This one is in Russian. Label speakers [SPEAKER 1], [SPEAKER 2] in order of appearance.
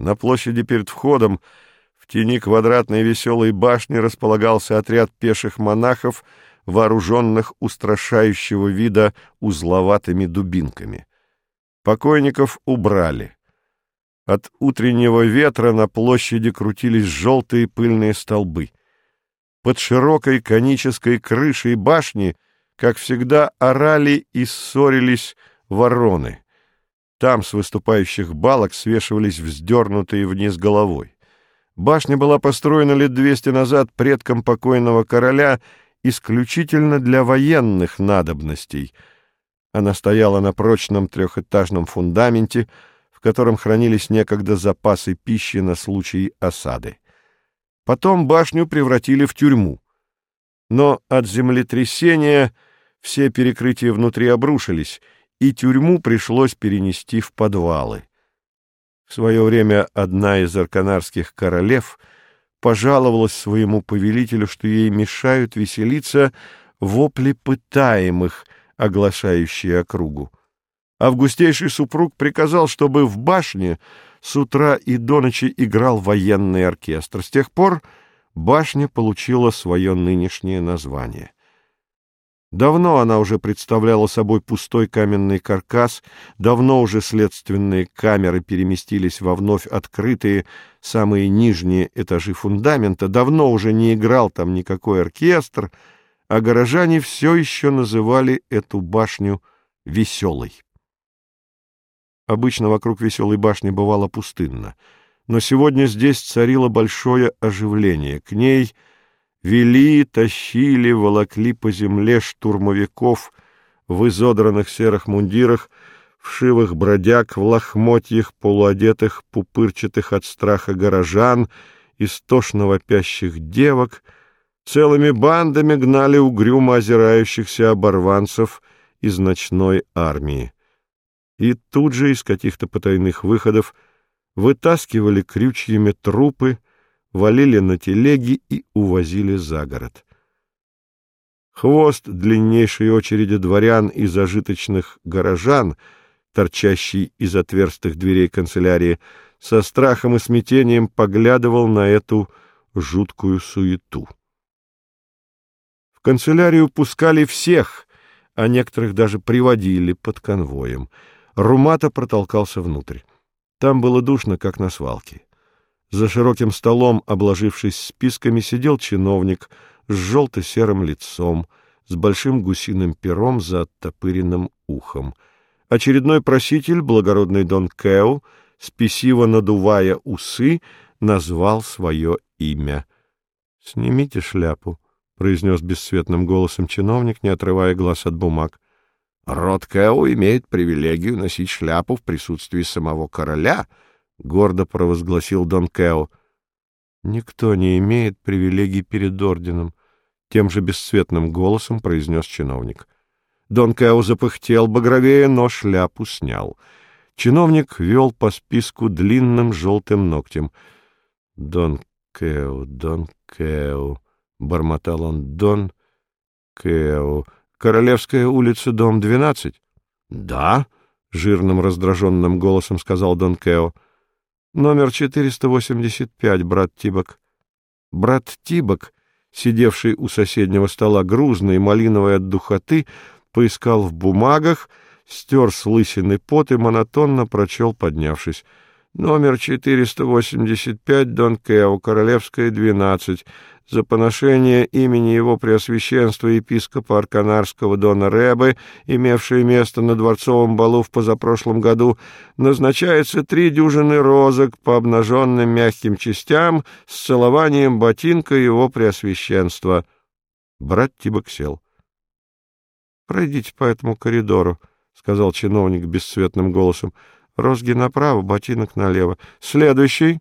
[SPEAKER 1] На площади перед входом в тени квадратной веселой башни располагался отряд пеших монахов, вооруженных устрашающего вида узловатыми дубинками. Покойников убрали. От утреннего ветра на площади крутились желтые пыльные столбы. Под широкой конической крышей башни, как всегда, орали и ссорились вороны. Там с выступающих балок свешивались вздернутые вниз головой. Башня была построена лет двести назад предком покойного короля исключительно для военных надобностей. Она стояла на прочном трехэтажном фундаменте, в котором хранились некогда запасы пищи на случай осады. Потом башню превратили в тюрьму. Но от землетрясения все перекрытия внутри обрушились — и тюрьму пришлось перенести в подвалы. В свое время одна из арканарских королев пожаловалась своему повелителю, что ей мешают веселиться вопли пытаемых, оглашающие округу. Августейший супруг приказал, чтобы в башне с утра и до ночи играл военный оркестр. С тех пор башня получила свое нынешнее название — Давно она уже представляла собой пустой каменный каркас, давно уже следственные камеры переместились во вновь открытые самые нижние этажи фундамента, давно уже не играл там никакой оркестр, а горожане все еще называли эту башню «веселой». Обычно вокруг веселой башни бывало пустынно, но сегодня здесь царило большое оживление. К ней — вели, тащили, волокли по земле штурмовиков в изодранных серых мундирах, вшивых бродяг, в лохмотьях, полуодетых, пупырчатых от страха горожан, истошно вопящих девок, целыми бандами гнали угрюмо озирающихся оборванцев из ночной армии. И тут же из каких-то потайных выходов вытаскивали крючьями трупы, валили на телеги и увозили за город. Хвост длиннейшей очереди дворян и зажиточных горожан, торчащий из отверстых дверей канцелярии, со страхом и смятением поглядывал на эту жуткую суету. В канцелярию пускали всех, а некоторых даже приводили под конвоем. Румата протолкался внутрь. Там было душно, как на свалке. За широким столом, обложившись списками, сидел чиновник с желто-серым лицом, с большим гусиным пером за оттопыренным ухом. Очередной проситель, благородный Дон Кэу, спесиво надувая усы, назвал свое имя. — Снимите шляпу, — произнес бесцветным голосом чиновник, не отрывая глаз от бумаг. — Род Кэу имеет привилегию носить шляпу в присутствии самого короля —— гордо провозгласил Дон Кео. «Никто не имеет привилегий перед орденом», — тем же бесцветным голосом произнес чиновник. Дон Кео запыхтел багровее, но шляпу снял. Чиновник вел по списку длинным желтым ногтем. «Дон Кео, Дон Кео», — бормотал он, — «Дон Кео. Королевская улица, дом 12?» «Да», — жирным раздраженным голосом сказал Дон Кео. Номер 485, брат Тибок. Брат Тибок, сидевший у соседнего стола грузный, малиновый от духоты, поискал в бумагах, стер с лысины пот и монотонно прочел, поднявшись — Номер 485, Дон Кео, Королевская, 12, за поношение имени его Преосвященства епископа Арканарского Дона Ребы, имевшее место на дворцовом балу в позапрошлом году, назначается три дюжины розок по обнаженным мягким частям с целованием ботинка его Преосвященства. Брат Тибок сел. — Пройдите по этому коридору, — сказал чиновник бесцветным голосом. Розги направо, ботинок налево. Следующий.